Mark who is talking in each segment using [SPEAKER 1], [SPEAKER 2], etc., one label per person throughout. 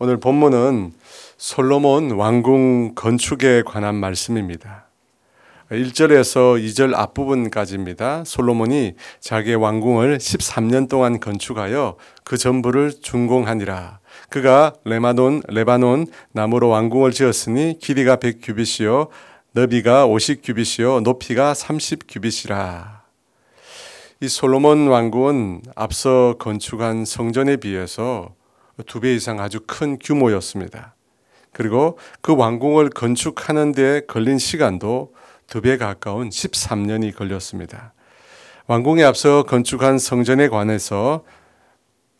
[SPEAKER 1] 오늘 본문은 솔로몬 왕궁 건축에 관한 말씀입니다. 1절에서 2절 앞부분까지입니다. 솔로몬이 자기의 왕궁을 13년 동안 건축하여 그 전부를 준공하니라. 그가 레바논 레바논 나무로 왕궁을 지었으니 길이가 100규빗이요 너비가 50규빗이요 높이가 30규빗이라. 이 솔로몬 왕궁은 앞서 건축한 성전에 비해서 두 배 이상 아주 큰 규모였습니다. 그리고 그 왕궁을 건축하는 데 걸린 시간도 두 배 가까운 13년이 걸렸습니다. 왕궁에 앞서 건축한 성전에 관해서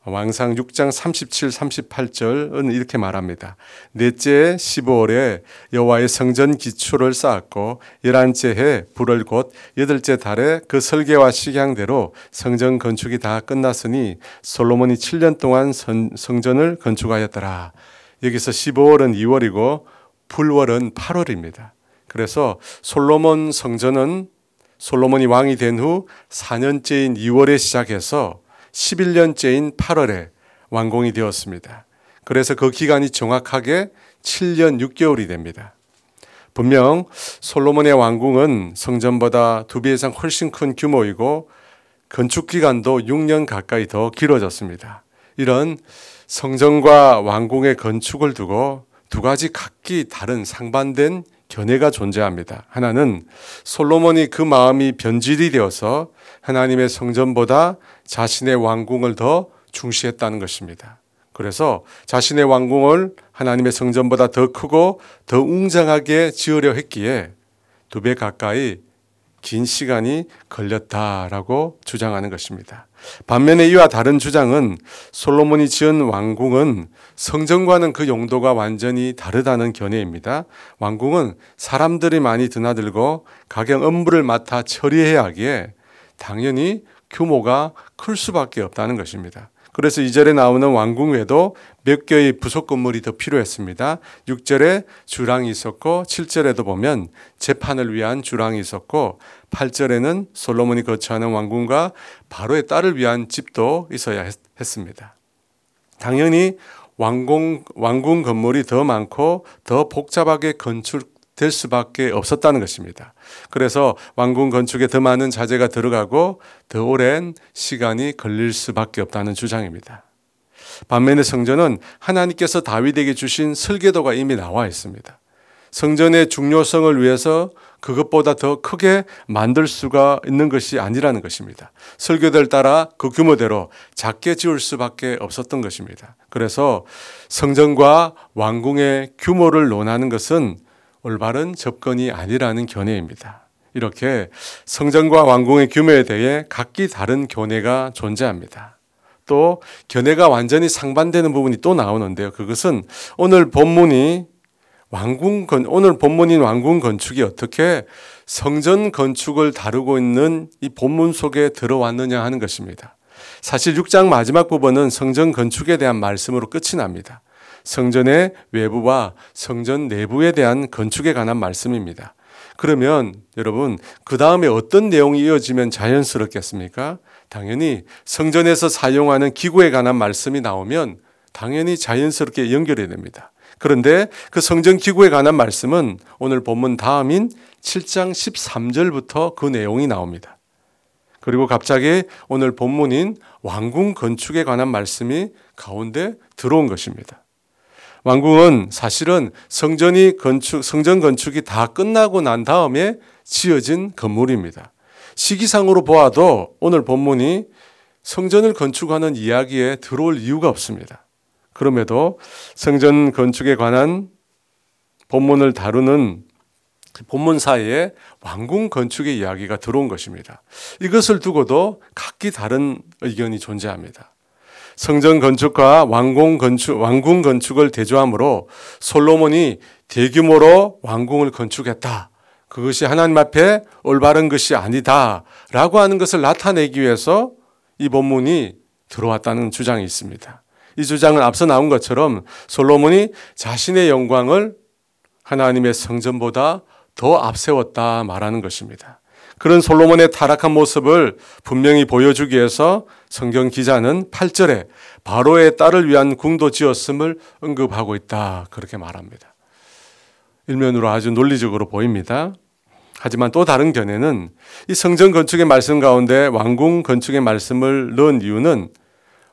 [SPEAKER 1] 왕상 6장 37, 38절은 이렇게 말합니다. 넷째 15월에 여호와의 성전 기초를 쌓았고 열한째 해 불을 곧 여덟째 달에 그 설계와 식양대로 성전 건축이 다 끝났으니 솔로몬이 7년 동안 선, 성전을 건축하였더라. 여기서 15월은 2월이고 불월은 8월입니다. 그래서 솔로몬 성전은 솔로몬이 왕이 된 후 4년째인 2월에 시작해서 11년째인 8월에 완공이 되었습니다. 그래서 그 기간이 정확하게 7년 6개월이 됩니다. 분명 솔로몬의 왕궁은 성전보다 두 배 이상 훨씬 큰 규모이고 건축 기간도 6년 가까이 더 길어졌습니다. 이런 성전과 왕궁의 건축을 두고 두 가지 각기 다른 상반된 견해가 존재합니다. 하나는 솔로몬이 그 마음이 변질이 되어서 하나님의 성전보다 자신의 왕궁을 더 중시했다는 것입니다. 그래서 자신의 왕궁을 하나님의 성전보다 더 크고 더 웅장하게 지으려 했기에 두 배 가까이 긴 시간이 걸렸다라고 주장하는 것입니다. 반면에 이와 다른 주장은 솔로몬이 지은 왕궁은 성전과는 그 용도가 완전히 다르다는 견해입니다. 왕궁은 사람들이 많이 드나들고 가경 업무를 맡아 처리해야 하기에 당연히 규모가 클 수밖에 없다는 것입니다. 그래서 2절에 나오는 왕궁 외에도 몇 개의 부속 건물이 더 필요했습니다. 6절에 주랑이 있었고 7절에도 보면 재판을 위한 주랑이 있었고 8절에는 솔로몬이 거처하는 왕궁과 바로의 딸을 위한 집도 있어야 했, 습니다 당연히 왕궁, 왕궁 건물이 더 많고 더 복잡하게 건축될 수밖에 없었다는 것입니다. 그래서 왕궁 건축에 더 많은 자재가 들어가고 더 오랜 시간이 걸릴 수밖에 없다는 주장입니다. 반면에 성전은 하나님께서 다윗에게 주신 설계도가 이미 나와 있습니다. 성전의 중요성을 위해서 그것보다 더 크게 만들 수가 있는 것이 아니라는 것입니다. 설교들 따라 그 규모대로 작게 지을 수밖에 없었던 것입니다. 그래서 성전과 왕궁의 규모를 논하는 것은 올바른 접근이 아니라는 견해입니다. 이렇게 성전과 왕궁의 규모에 대해 각기 다른 견해가 존재합니다. 또 견해가 완전히 상반되는 부분이 또 나오는데요. 그것은 오늘 본문이 왕궁 건 오늘 본문인 왕궁 건축이 어떻게 성전 건축을 다루고 있는 이 본문 속에 들어왔느냐 하는 것입니다. 사실 6장 마지막 부분은 성전 건축에 대한 말씀으로 끝이 납니다. 성전의 외부와 성전 내부에 대한 건축에 관한 말씀입니다. 그러면 여러분 그 다음에 어떤 내용이 이어지면 자연스럽겠습니까? 당연히 성전에서 사용하는 기구에 관한 말씀이 나오면 당연히 자연스럽게 연결이 됩니다. 그런데 그 성전 기구에 관한 말씀은 오늘 본문 다음인 7장 13절부터 그 내용이 나옵니다. 그리고 갑자기 오늘 본문인 왕궁 건축에 관한 말씀이 가운데 들어온 것입니다. 왕궁은 사실은 성전이 건축, 성전 건축이 다 끝나고 난 다음에 지어진 건물입니다. 시기상으로 보아도 오늘 본문이 성전을 건축하는 이야기에 들어올 이유가 없습니다. 그럼에도 성전 건축에 관한 본문을 다루는 본문 사이에 왕궁 건축의 이야기가 들어온 것입니다. 이것을 두고도 각기 다른 의견이 존재합니다. 성전 건축과 왕궁 건축, 왕궁 건축을 대조함으로 솔로몬이 대규모로 왕궁을 건축했다. 그것이 하나님 앞에 올바른 것이 아니다. 라고 하는 것을 나타내기 위해서 이 본문이 들어왔다는 주장이 있습니다. 이 주장은 앞서 나온 것처럼 솔로몬이 자신의 영광을 하나님의 성전보다 더 앞세웠다 말하는 것입니다. 그런 솔로몬의 타락한 모습을 분명히 보여주기 위해서 성경 기자는 8절에 바로의 딸을 위한 궁도 지었음을 언급하고 있다. 그렇게 말합니다. 일면으로 아주 논리적으로 보입니다. 하지만 또 다른 견해는 이 성전 건축의 말씀 가운데 왕궁 건축의 말씀을 넣은 이유는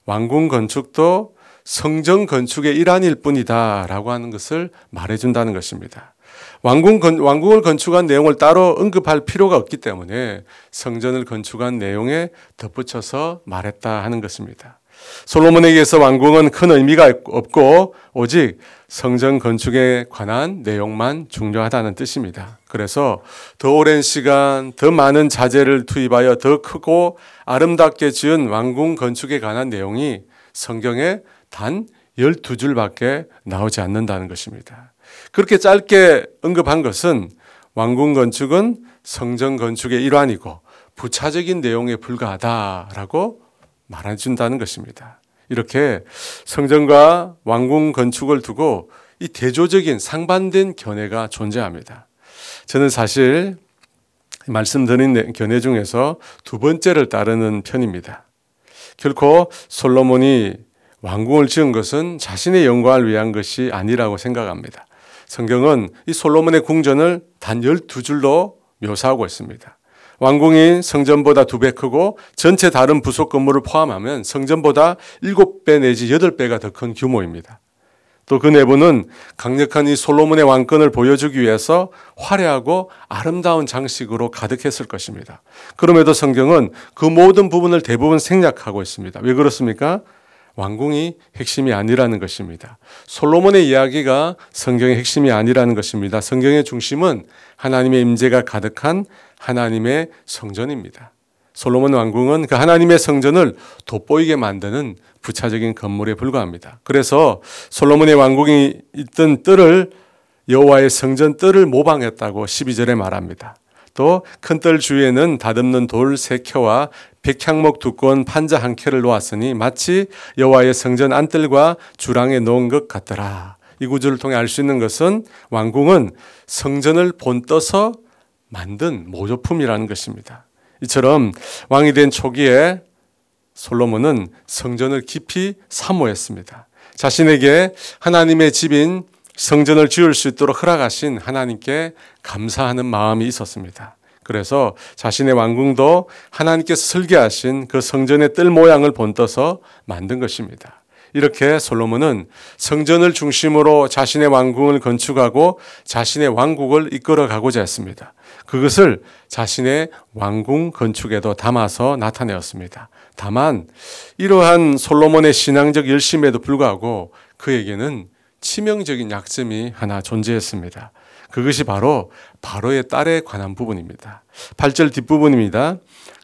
[SPEAKER 1] 왕궁 건축도 성전 건축의 일환일 뿐이다 라고 하는 것을 말해준다는 것입니다. 왕궁 건, 왕궁을 건축한 내용을 따로 언급할 필요가 없기 때문에 성전을 건축한 내용에 덧붙여서 말했다 하는 것입니다. 솔로몬에게서 왕궁은 큰 의미가 없고 오직 성전 건축에 관한 내용만 중요하다는 뜻입니다. 그래서 더 오랜 시간, 더 많은 자재를 투입하여 더 크고 아름답게 지은 왕궁 건축에 관한 내용이 성경에 단 12줄밖에 나오지 않는다는 것입니다. 그렇게 짧게 언급한 것은 왕궁 건축은 성전 건축의 일환이고 부차적인 내용에 불과하다라고 말해준다는 것입니다. 이렇게 성전과 왕궁 건축을 두고 이 대조적인 상반된 견해가 존재합니다. 저는 사실 말씀드린 견해 중에서 두 번째를 따르는 편입니다. 결코 솔로몬이 왕궁을 지은 것은 자신의 영광을 위한 것이 아니라고 생각합니다. 성경은 이 솔로몬의 궁전을 단 12줄로 묘사하고 있습니다. 왕궁이 성전보다 두 배 크고 전체 다른 부속 건물을 포함하면 성전보다 7배 내지 8배가 더 큰 규모입니다. 또 그 내부는 강력한 이 솔로몬의 왕권을 보여주기 위해서 화려하고 아름다운 장식으로 가득했을 것입니다. 그럼에도 성경은 그 모든 부분을 대부분 생략하고 있습니다. 왜 그렇습니까? 왕궁이 핵심이 아니라는 것입니다. 솔로몬의 이야기가 성경의 핵심이 아니라는 것입니다. 성경의 중심은 하나님의 임재가 가득한 하나님의 성전입니다. 솔로몬 왕궁은 그 하나님의 성전을 돋보이게 만드는 부차적인 건물에 불과합니다. 그래서 솔로몬의 왕궁이 있던 뜰을 여호와의 성전 뜰을 모방했다고 12절에 말합니다. 또 큰 뜰 주위에는 다듬는 돌 세 켜와 백향목 두꺼운 판자 한 켜를 놓았으니 마치 여호와의 성전 안뜰과 주랑에 놓은 것 같더라. 이 구절을 통해 알 수 있는 것은 왕궁은 성전을 본떠서 만든 모조품이라는 것입니다. 이처럼 왕이 된 초기에 솔로몬은 성전을 깊이 사모했습니다. 자신에게 하나님의 집인 성전을 지을 수 있도록 허락하신 하나님께 감사하는 마음이 있었습니다. 그래서 자신의 왕궁도 하나님께서 설계하신 그 성전의 뜰 모양을 본떠서 만든 것입니다. 이렇게 솔로몬은 성전을 중심으로 자신의 왕궁을 건축하고 자신의 왕국을 이끌어 가고자 했습니다. 그것을 자신의 왕궁 건축에도 담아서 나타내었습니다. 다만 이러한 솔로몬의 신앙적 열심에도 불구하고 그에게는 치명적인 약점이 하나 존재했습니다. 그것이 바로 바로의 딸에 관한 부분입니다. 8절 뒷부분입니다.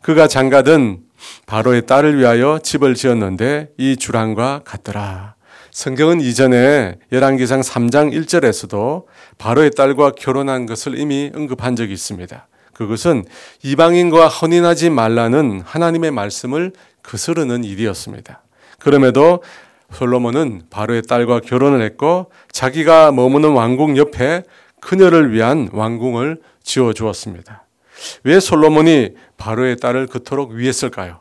[SPEAKER 1] 그가 장가든 바로의 딸을 위하여 집을 지었는데 이 주랑과 같더라. 성경은 이전에 열왕기상 3장 1절에서도 바로의 딸과 결혼한 것을 이미 언급한 적이 있습니다. 그것은 이방인과 혼인하지 말라는 하나님의 말씀을 거스르는 일이었습니다. 그럼에도 솔로몬은 바로의 딸과 결혼을 했고 자기가 머무는 왕궁 옆에 그녀를 위한 왕궁을 지어 주었습니다. 왜 솔로몬이 바로의 딸을 그토록 위했을까요?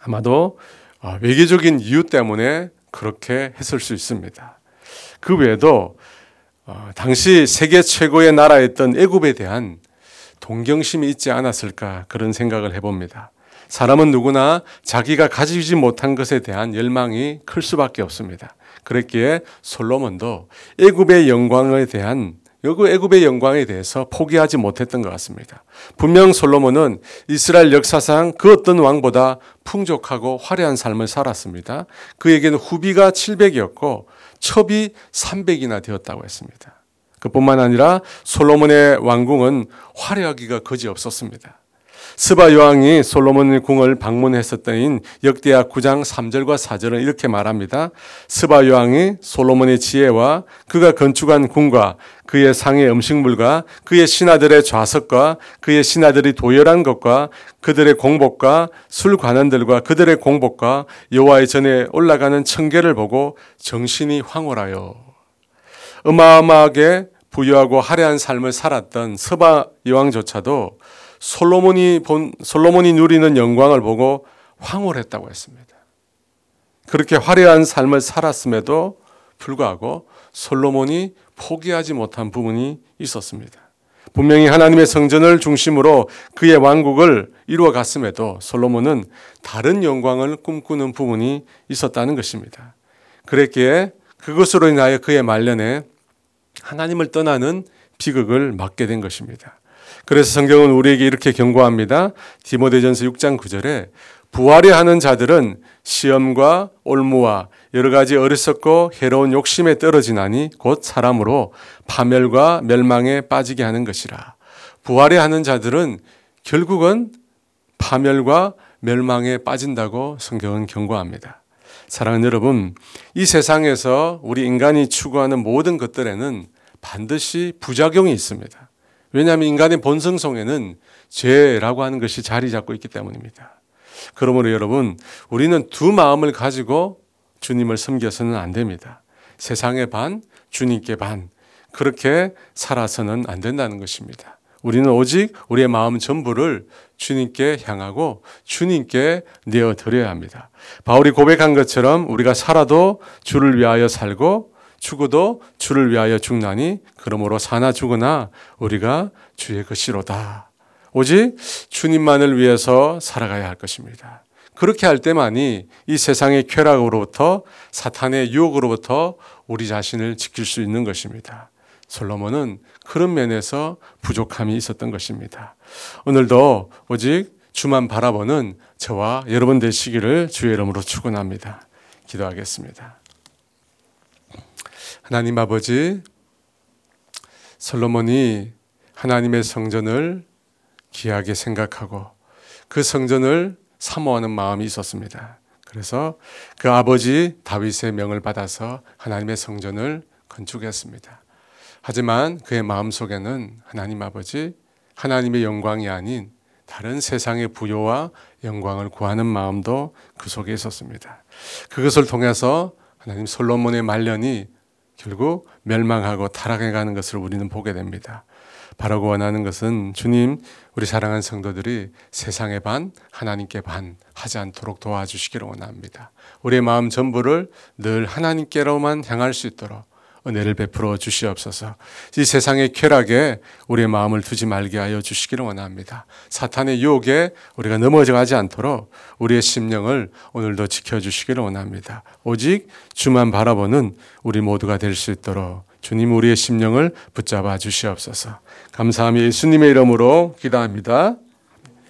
[SPEAKER 1] 아마도 어, 외교적인 이유 때문에 그렇게 했을 수 있습니다. 그 외에도 어, 당시 세계 최고의 나라였던 애굽에 대한 동경심이 있지 않았을까 그런 생각을 해봅니다. 사람은 누구나 자기가 가지지 못한 것에 대한 열망이 클 수밖에 없습니다. 그랬기에 솔로몬도 애굽의 영광에 대한 여그 애굽의 영광에 대해서 포기하지 못했던 것 같습니다. 분명 솔로몬은 이스라엘 역사상 그 어떤 왕보다 풍족하고 화려한 삶을 살았습니다. 그에게는 후비가 700이었고 첩이 300이나 되었다고 했습니다. 그뿐만 아니라 솔로몬의 왕궁은 화려하기가 거지 없었습니다. 스바 여왕이 솔로몬의 궁을 방문했었던 역대하 9장 3절과 4절은 이렇게 말합니다. 스바 여왕이 솔로몬의 지혜와 그가 건축한 궁과 그의 상의 음식물과 그의 신하들의 좌석과 그의 신하들이 도열한 것과 그들의 공복과 술 관원들과 그들의 공복과 여호와의 전에 올라가는 청계를 보고 정신이 황홀하여 어마어마하게 부유하고 화려한 삶을 살았던 서바 여왕조차도 솔로몬이 본 솔로몬이 누리는 영광을 보고 황홀했다고 했습니다. 그렇게 화려한 삶을 살았음에도 불구하고 솔로몬이 포기하지 못한 부분이 있었습니다. 분명히 하나님의 성전을 중심으로 그의 왕국을 이루어 갔음에도 솔로몬은 다른 영광을 꿈꾸는 부분이 있었다는 것입니다. 그랬기에 그것으로 인하여 그의 말년에 하나님을 떠나는 비극을 맞게 된 것입니다. 그래서 성경은 우리에게 이렇게 경고합니다. 디모데전서 6장 9절에 부활해 하는 자들은 시험과 올무와 여러 가지 어리석고 해로운 욕심에 떨어지나니 곧 사람으로 파멸과 멸망에 빠지게 하는 것이라. 부활해 하는 자들은 결국은 파멸과 멸망에 빠진다고 성경은 경고합니다. 사랑하는 여러분, 이 세상에서 우리 인간이 추구하는 모든 것들에는 반드시 부작용이 있습니다. 왜냐하면 인간의 본성 속에는 죄라고 하는 것이 자리 잡고 있기 때문입니다. 그러므로 여러분, 우리는 두 마음을 가지고 주님을 섬겨서는 안 됩니다. 세상의 반, 주님께 반. 그렇게 살아서는 안 된다는 것입니다. 우리는 오직 우리의 마음 전부를 주님께 향하고 주님께 내어 드려야 합니다. 바울이 고백한 것처럼 우리가 살아도 주를 위하여 살고 죽어도 주를 위하여 죽나니 그러므로 사나 죽으나 우리가 주의 것이로다. 오직 주님만을 위해서 살아가야 할 것입니다. 그렇게 할 때만이 이 세상의 쾌락으로부터 사탄의 유혹으로부터 우리 자신을 지킬 수 있는 것입니다. 솔로몬은 그런 면에서 부족함이 있었던 것입니다. 오늘도 오직 주만 바라보는 저와 여러분 되시기를 주의 이름으로 축원합니다. 기도하겠습니다. 하나님 아버지 솔로몬이 하나님의 성전을 귀하게 생각하고 그 성전을 사모하는 마음이 있었습니다. 그래서 그 아버지 다윗의 명을 받아서 하나님의 성전을 건축했습니다. 하지만 그의 마음 속에는 하나님 아버지 하나님의 영광이 아닌 다른 세상의 부요와 영광을 구하는 마음도 그 속에 있었습니다. 그것을 통해서 하나님 솔로몬의 말년이 결국 멸망하고 타락해 가는 것을 우리는 보게 됩니다. 바라고 원하는 것은 주님, 우리 사랑하는 성도들이 세상의 반, 하나님께 반 하지 않도록 도와주시기를 원합니다. 우리의 마음 전부를 늘 하나님께로만 향할 수 있도록 은혜를 베풀어 주시옵소서. 이 세상의 쾌락에 우리의 마음을 두지 말게 하여 주시기를 원합니다. 사탄의 유혹에 우리가 넘어져 가지 않도록 우리의 심령을 오늘도 지켜 주시기를 원합니다. 오직 주만 바라보는 우리 모두가 될 수 있도록 주님 우리의 심령을 붙잡아 주시옵소서. 감사함이 예수님의 이름으로 기도합니다.